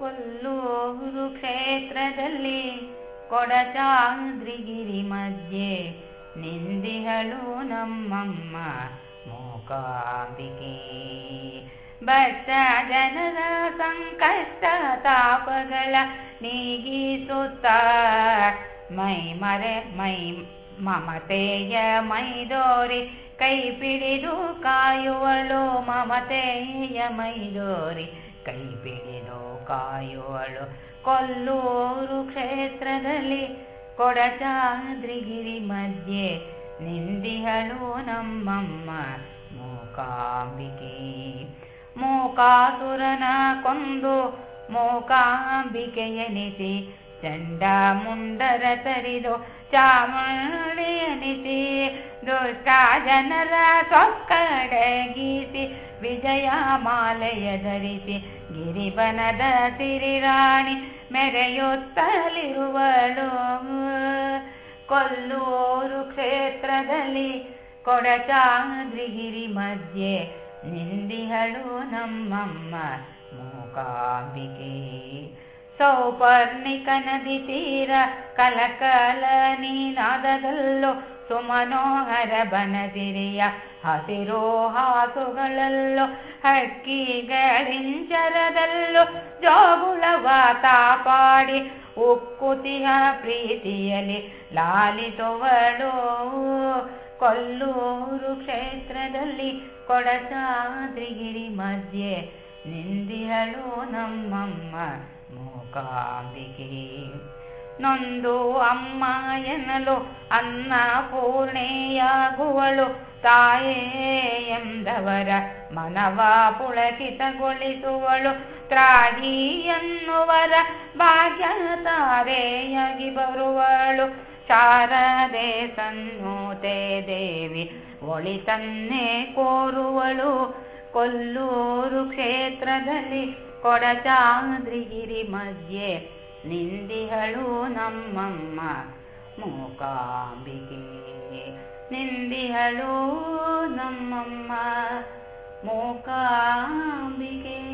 ಕೊಲ್ಲೂರು ಕ್ಷೇತ್ರದಲ್ಲಿ ಕೊಡಚಾದ್ರಿಗಿರಿ ಮಧ್ಯೆ ನಿಂದಿಹಳು ನಮ್ಮಮ್ಮ ಮೂಕಾಂಬಿಕೆ ಭಕ್ತ ಜನರ ಸಂಕಷ್ಟ ತಾಪಗಳ ನೀಗಿಸುತ್ತ ಮೈ ಮರೆ ಮೈ ಮಮತೆಯ ಮೈದೋರಿ ಕೈ ಪಿಡಿದು ಕಾಯುವಳು ಮಮತೆಯ ಮೈದೋರಿ ಕೈ ಬಿಡಿದೋ ಕಾಯುವಳು ಕೊಲ್ಲೂರು ಕ್ಷೇತ್ರದಲ್ಲಿ ಕೊಡಚಾದ್ರಿಗಿರಿ ಮಧ್ಯೆ ನಿಂದಿಹಳು ನಮ್ಮಮ್ಮ ಮೂಕಾಂಬಿಕೆ. ಮೂಕಾಸುರನ ಕೊಂದು ಮೂಕಾಂಬಿಕೆಯನಿಸಿ ಚಂಡ ಮುಂಡರ ತರಿದು ಚಾಮುಂಡಿಯನಿಸಿ ದುಷ್ಟ ಜನರ ಸೊಕ್ಕಡಗೀಸಿ ವಿಜಯ ಮಾಲೆಯ ಧರಿಸಿ, ಗಿರಿಬನದ ಸಿರಿರಾಣಿ ಮೆರೆಯುತ್ತಲಿರುವಳು. ಕೊಲ್ಲೂರು ಕ್ಷೇತ್ರದಲ್ಲಿ ಕೊಡಚಾದ್ರಿಗಿರಿ ಮಧ್ಯೆ ನಿಂದಿಹಳು ನಮ್ಮಮ್ಮ, ಮೂಕಾಂಬಿಕೆ. ಸೌಪರ್ಣಿಕ ನದಿ ತೀರ ಕಲಕಲ ನೀನಾದದಲ್ಲೋ ಸುಮನೋಹರ ಬನದಿರಿಯ ಹಸಿರೋ ಹಾಸುಗಳಲ್ಲೋ ಹಕ್ಕಿಗಳಿಂಚರದಲ್ಲೋ ಜೋಗುಳವ ತಾಪಾಡಿ ಉಕ್ಕುತಿಯ ಪ್ರೀತಿಯಲ್ಲಿ ಲಾಲಿಸುವಳು. ಕೊಲ್ಲೂರು ಕ್ಷೇತ್ರದಲ್ಲಿ ಕೊಡಸಾದ್ರಿಗಿರಿ ಮಧ್ಯೆ ನಿಂದಿಹಳು ನಮ್ಮಮ್ಮ. ಮೂಕಾಂಬಿಕೆ ನೊಂದು ಅಮ್ಮ ಎನ್ನಲು ಅನ್ನ ಪೂರ್ಣೆಯಾಗುವಳು. ತಾಯೇ ಎಂದವರ ಮನವ ಪುಳಕಿತಗೊಳಿಸುವಳು. ತ್ರಾಹಿ ಎನ್ನುವರ ಭಾಗ್ಯ ತಾರೆಯಾಗಿ ಬರುವಳು. ಶಾರದೆ ಸನ್ನೂತೆ ದೇವಿ ಒಳಿತನ್ನೇ ಕೋರುವಳು. ಕೊಲ್ಲೂರು ಕ್ಷೇತ್ರದಲ್ಲಿ ಕೊಡಚಾದ್ರಿಗಿರಿ ಮಧ್ಯೆ ನಿಂದಿಹಳು ನಮ್ಮಮ್ಮ. ಮೂಕಾಂಬಿಕೆ ನಿಂದಿಹಳು ನಮ್ಮಮ್ಮ. ಮೂಕಾಂಬಿಕೆ